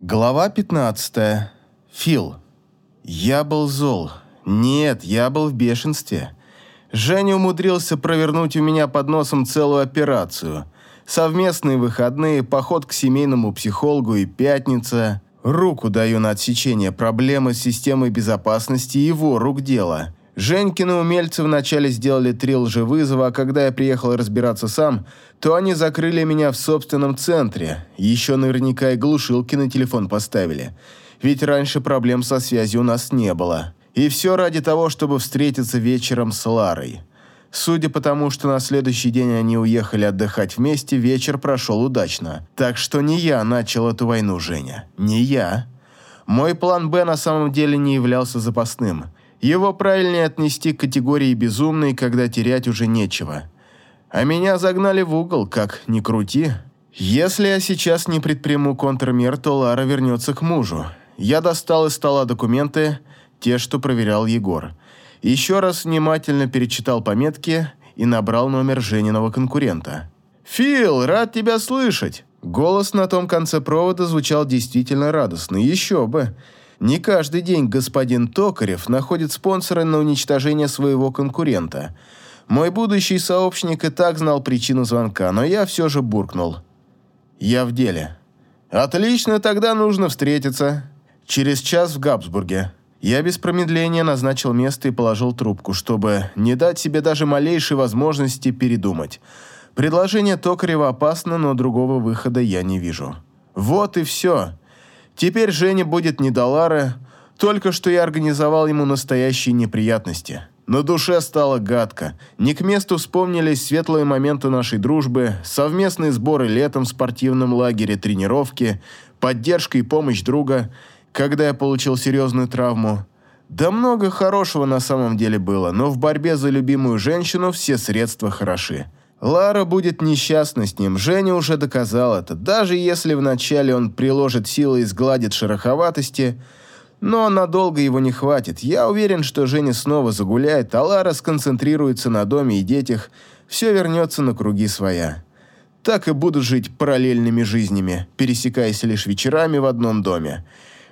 Глава 15. Фил. Я был зол. Нет, я был в бешенстве. Женя умудрился провернуть у меня под носом целую операцию. Совместные выходные, поход к семейному психологу и пятница. Руку даю на отсечение проблемы с системой безопасности его рук дело. Женькины умельцы вначале сделали три лжевызова, а когда я приехал разбираться сам, то они закрыли меня в собственном центре. Еще наверняка и глушилки на телефон поставили. Ведь раньше проблем со связью у нас не было. И все ради того, чтобы встретиться вечером с Ларой. Судя по тому, что на следующий день они уехали отдыхать вместе, вечер прошел удачно. Так что не я начал эту войну, Женя. Не я. Мой план «Б» на самом деле не являлся запасным – его правильнее отнести к категории «безумный», когда терять уже нечего. А меня загнали в угол, как ни крути. Если я сейчас не предприму контрмер, то Лара вернется к мужу. Я достал из стола документы, те, что проверял Егор. Еще раз внимательно перечитал пометки и набрал номер Жениного конкурента. «Фил, рад тебя слышать!» Голос на том конце провода звучал действительно радостно. Еще бы! Не каждый день господин Токарев находит спонсора на уничтожение своего конкурента. Мой будущий сообщник и так знал причину звонка, но я все же буркнул. «Я в деле». «Отлично, тогда нужно встретиться. Через час в Габсбурге». Я без промедления назначил место и положил трубку, чтобы не дать себе даже малейшей возможности передумать. Предложение Токарева опасно, но другого выхода я не вижу. Вот и все. Теперь Женя будет не до Лары, только что я организовал ему настоящие неприятности. На душе стало гадко. Не к месту вспомнились светлые моменты нашей дружбы, совместные сборы летом в спортивном лагере, тренировки, поддержка и помощь друга, когда я получил серьезную травму. Да много хорошего на самом деле было, но в борьбе за любимую женщину все средства хороши. Лара будет несчастна с ним, Женя уже доказал это. Даже если вначале он приложит силы и сгладит шероховатости, но надолго его не хватит. Я уверен, что Женя снова загуляет, а Лара сконцентрируется на доме и детях, все вернется на круги своя. Так и буду жить параллельными жизнями, пересекаясь лишь вечерами в одном доме.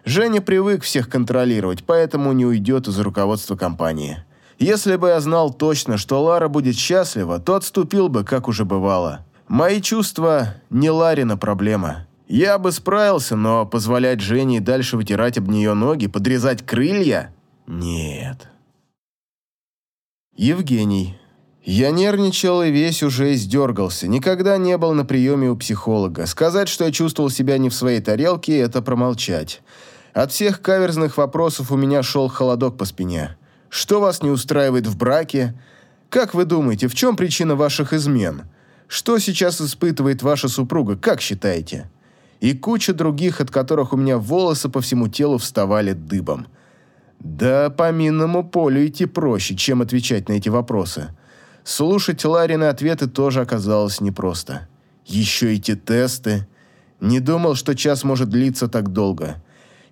Женя привык всех контролировать, поэтому не уйдет из руководства компании. Если бы я знал точно, что Лара будет счастлива, то отступил бы, как уже бывало. Мои чувства не Ларина проблема. Я бы справился, но позволять Жене дальше вытирать об нее ноги, подрезать крылья? Нет. Евгений. Я нервничал и весь уже издергался. Никогда не был на приеме у психолога. Сказать, что я чувствовал себя не в своей тарелке, это промолчать. От всех каверзных вопросов у меня шел холодок по спине. Что вас не устраивает в браке? Как вы думаете, в чем причина ваших измен? Что сейчас испытывает ваша супруга, как считаете? И куча других, от которых у меня волосы по всему телу вставали дыбом. Да по минному полю идти проще, чем отвечать на эти вопросы. Слушать Ларины ответы тоже оказалось непросто. Еще эти тесты. Не думал, что час может длиться так долго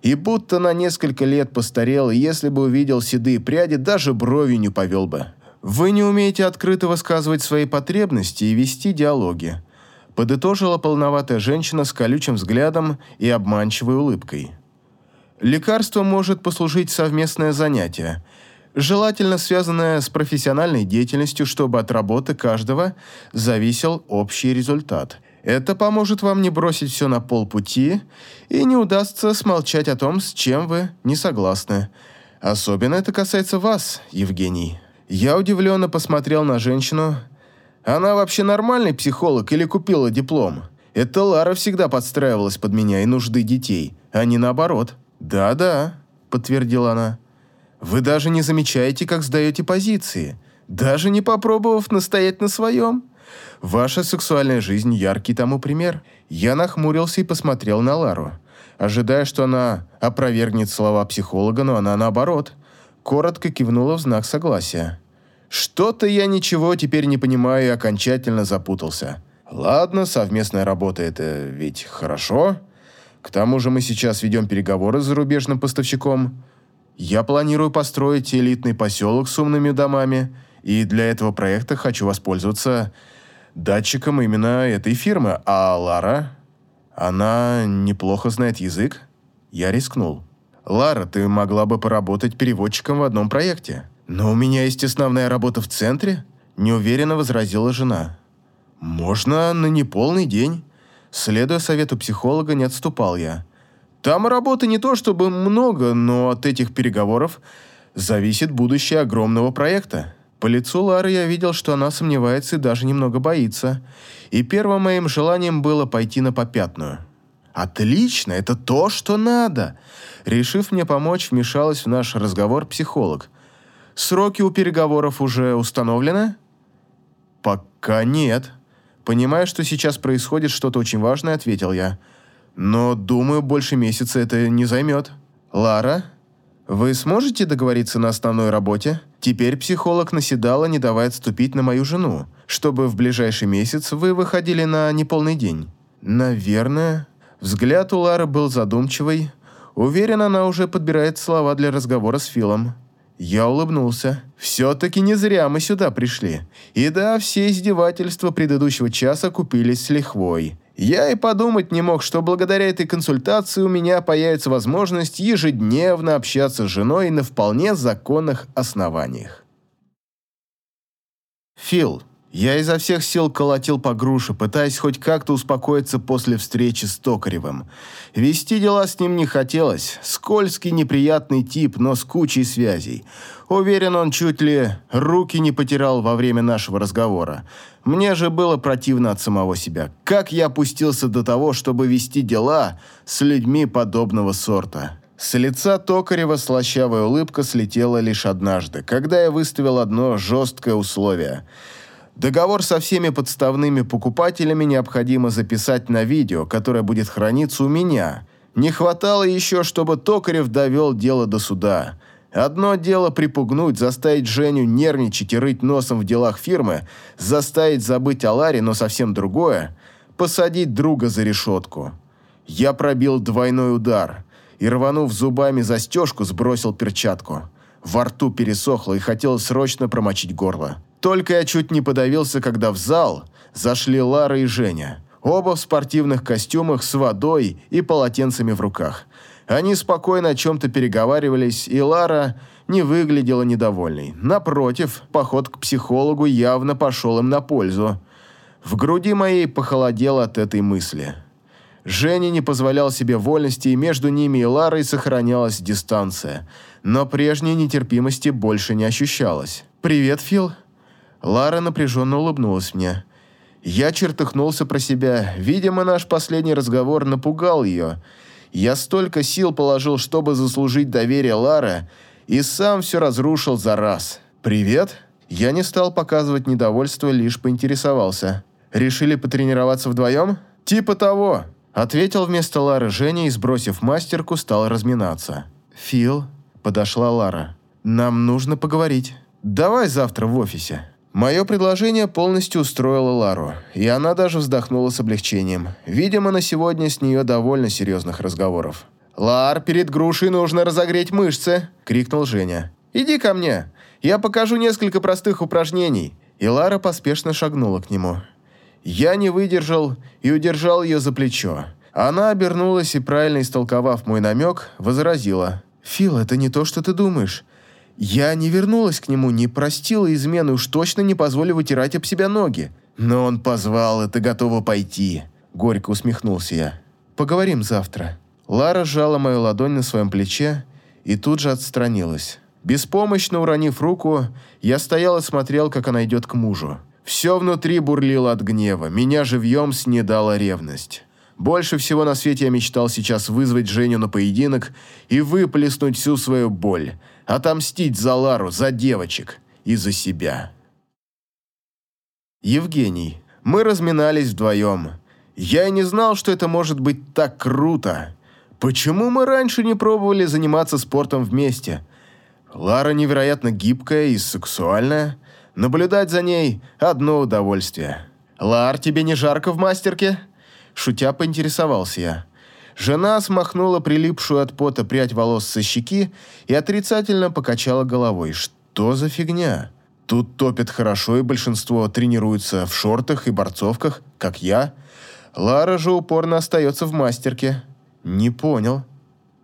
и будто на несколько лет постарел, и если бы увидел седые пряди, даже бровью не повел бы. Вы не умеете открыто высказывать свои потребности и вести диалоги. Подытожила полноватая женщина с колючим взглядом и обманчивой улыбкой. Лекарство может послужить совместное занятие, желательно связанное с профессиональной деятельностью, чтобы от работы каждого зависел общий результат. Это поможет вам не бросить все на полпути и не удастся смолчать о том, с чем вы не согласны. Особенно это касается вас, Евгений. Я удивленно посмотрел на женщину. Она вообще нормальный психолог или купила диплом? Это Лара всегда подстраивалась под меня и нужды детей, а не наоборот. «Да-да», — подтвердила она. «Вы даже не замечаете, как сдаете позиции, даже не попробовав настоять на своем». Ваша сексуальная жизнь – яркий тому пример. Я нахмурился и посмотрел на Лару, ожидая, что она опровергнет слова психолога, но она наоборот. Коротко кивнула в знак согласия. Что-то я ничего теперь не понимаю и окончательно запутался. Ладно, совместная работа – это ведь хорошо. К тому же мы сейчас ведем переговоры с зарубежным поставщиком. Я планирую построить элитный поселок с умными домами, и для этого проекта хочу воспользоваться датчиком именно этой фирмы. А Лара? Она неплохо знает язык? Я рискнул. Лара, ты могла бы поработать переводчиком в одном проекте. Но у меня есть основная работа в центре, неуверенно возразила жена. Можно на неполный день. Следуя совету психолога, не отступал я. Там работы не то чтобы много, но от этих переговоров зависит будущее огромного проекта. По лицу Лары я видел, что она сомневается и даже немного боится. И первым моим желанием было пойти на попятную. «Отлично, это то, что надо!» Решив мне помочь, вмешалась в наш разговор психолог. «Сроки у переговоров уже установлены?» «Пока нет», Понимая, что сейчас происходит что-то очень важное, ответил я. Но, думаю, больше месяца это не займет. Лара, вы сможете договориться на основной работе? Теперь психолог наседала, не давая отступить на мою жену, чтобы в ближайший месяц вы выходили на неполный день. Наверное. Взгляд у Лары был задумчивый. Уверен, она уже подбирает слова для разговора с Филом. Я улыбнулся. Все-таки не зря мы сюда пришли. И да, все издевательства предыдущего часа купились с лихвой. Я и подумать не мог, что благодаря этой консультации у меня появится возможность ежедневно общаться с женой на вполне законных основаниях. Фил, я изо всех сил колотил по груше, пытаясь хоть как-то успокоиться после встречи с Токаревым. Вести дела с ним не хотелось. Скользкий, неприятный тип, но с кучей связей. Уверен, он чуть ли руки не потерял во время нашего разговора. Мне же было противно от самого себя. Как я опустился до того, чтобы вести дела с людьми подобного сорта? С лица Токарева слащавая улыбка слетела лишь однажды, когда я выставил одно жесткое условие – Договор со всеми подставными покупателями необходимо записать на видео, которое будет храниться у меня. Не хватало еще, чтобы Токарев довел дело до суда. Одно дело припугнуть, заставить Женю нервничать и рыть носом в делах фирмы, заставить забыть о Ларе, но совсем другое – посадить друга за решетку. Я пробил двойной удар и, рванув зубами застежку, сбросил перчатку. Во рту пересохло и хотелось срочно промочить горло. Только я чуть не подавился, когда в зал зашли Лара и Женя. Оба в спортивных костюмах с водой и полотенцами в руках. Они спокойно о чем-то переговаривались, и Лара не выглядела недовольной. Напротив, поход к психологу явно пошел им на пользу. В груди моей похолодело от этой мысли. Женя не позволял себе вольности, и между ними и Ларой сохранялась дистанция. Но прежней нетерпимости больше не ощущалось. «Привет, Фил», Лара напряженно улыбнулась мне. Я чертыхнулся про себя. Видимо, наш последний разговор напугал ее. Я столько сил положил, чтобы заслужить доверие Лары, и сам все разрушил за раз. «Привет?» Я не стал показывать недовольство, лишь поинтересовался. «Решили потренироваться вдвоем?» «Типа того», — ответил вместо Лары Женя и, сбросив мастерку, стал разминаться. «Фил», — подошла Лара, — «нам нужно поговорить. Давай завтра в офисе». Мое предложение полностью устроило Лару, и она даже вздохнула с облегчением. Видимо, на сегодня с нее довольно серьезных разговоров. «Лар, перед грушей нужно разогреть мышцы!» – крикнул Женя. «Иди ко мне, я покажу несколько простых упражнений». И Лара поспешно шагнула к нему. Я не выдержал и удержал ее за плечо. Она обернулась и, правильно истолковав мой намек, возразила. «Фил, это не то, что ты думаешь. Я не вернулась к нему, не простила измены, уж точно не позволю вытирать об себя ноги. Но он позвал, и ты готова пойти. Горько усмехнулся я. Поговорим завтра. Лара сжала мою ладонь на своем плече и тут же отстранилась. Беспомощно уронив руку, я стоял и смотрел, как она идет к мужу. Все внутри бурлило от гнева, меня живьем снедала ревность. Больше всего на свете я мечтал сейчас вызвать Женю на поединок и выплеснуть всю свою боль – Отомстить за Лару, за девочек и за себя. Евгений. Мы разминались вдвоем. Я и не знал, что это может быть так круто. Почему мы раньше не пробовали заниматься спортом вместе? Лара невероятно гибкая и сексуальная. Наблюдать за ней – одно удовольствие. «Лар, тебе не жарко в мастерке?» Шутя поинтересовался я. Жена смахнула прилипшую от пота прядь волос со щеки и отрицательно покачала головой. «Что за фигня? Тут топят хорошо, и большинство тренируются в шортах и борцовках, как я. Лара же упорно остается в мастерке. Не понял.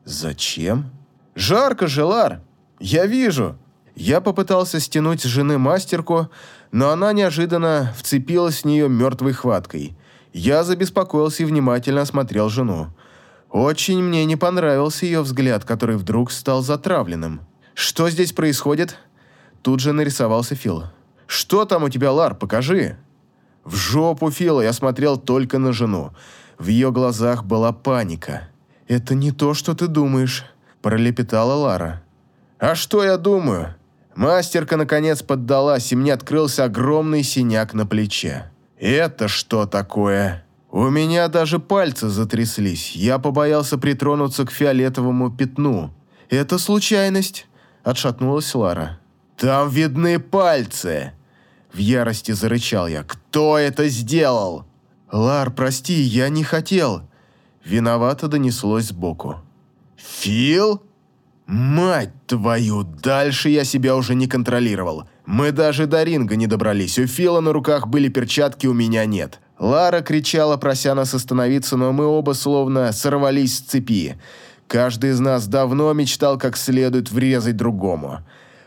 Зачем? Жарко же, Лар. Я вижу. Я попытался стянуть с жены мастерку, но она неожиданно вцепилась в нее мертвой хваткой. Я забеспокоился и внимательно осмотрел жену. Очень мне не понравился ее взгляд, который вдруг стал затравленным. «Что здесь происходит?» Тут же нарисовался Фил. «Что там у тебя, Лар? Покажи!» В жопу Фила я смотрел только на жену. В ее глазах была паника. «Это не то, что ты думаешь», – пролепетала Лара. «А что я думаю?» Мастерка, наконец, поддалась, и мне открылся огромный синяк на плече. «Это что такое?» У меня даже пальцы затряслись. Я побоялся притронуться к фиолетовому пятну. «Это случайность», – отшатнулась Лара. «Там видны пальцы!» В ярости зарычал я. «Кто это сделал?» «Лар, прости, я не хотел». Виновато донеслось сбоку. «Фил?» «Мать твою, дальше я себя уже не контролировал. Мы даже до ринга не добрались. У Фила на руках были перчатки, у меня нет». Лара кричала, прося нас остановиться, но мы оба словно сорвались с цепи. Каждый из нас давно мечтал как следует врезать другому.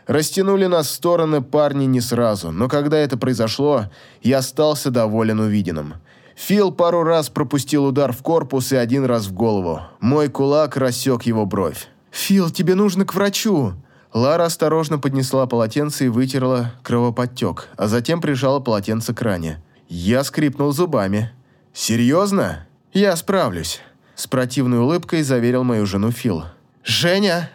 Растянули нас в стороны парни не сразу, но когда это произошло, я остался доволен увиденным. Фил пару раз пропустил удар в корпус и один раз в голову. Мой кулак рассек его бровь. «Фил, тебе нужно к врачу!» Лара осторожно поднесла полотенце и вытерла кровоподтек, а затем прижала полотенце к ране. Я скрипнул зубами. «Серьезно?» «Я справлюсь», – с противной улыбкой заверил мою жену Фил. «Женя!»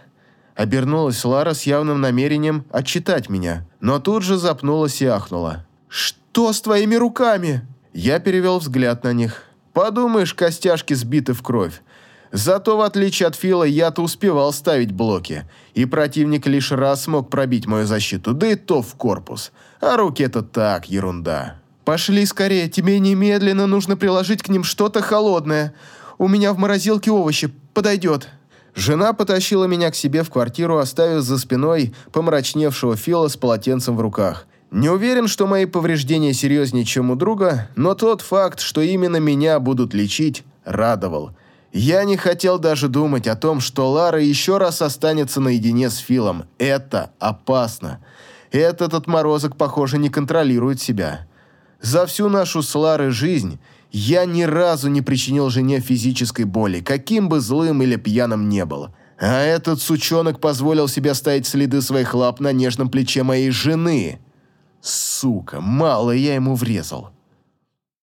Обернулась Лара с явным намерением отчитать меня, но тут же запнулась и ахнула. «Что с твоими руками?» Я перевел взгляд на них. «Подумаешь, костяшки сбиты в кровь. Зато, в отличие от Фила, я-то успевал ставить блоки, и противник лишь раз смог пробить мою защиту, да и то в корпус. А руки это так, ерунда. «Пошли скорее, тебе немедленно нужно приложить к ним что-то холодное. У меня в морозилке овощи, подойдет». Жена потащила меня к себе в квартиру, оставив за спиной помрачневшего Фила с полотенцем в руках. Не уверен, что мои повреждения серьезнее, чем у друга, но тот факт, что именно меня будут лечить, радовал. Я не хотел даже думать о том, что Лара еще раз останется наедине с Филом. Это опасно. Этот отморозок, похоже, не контролирует себя. За всю нашу с Ларой жизнь я ни разу не причинил жене физической боли, каким бы злым или пьяным не был. А этот сучонок позволил себе ставить следы своих лап на нежном плече моей жены. Сука, мало я ему врезал.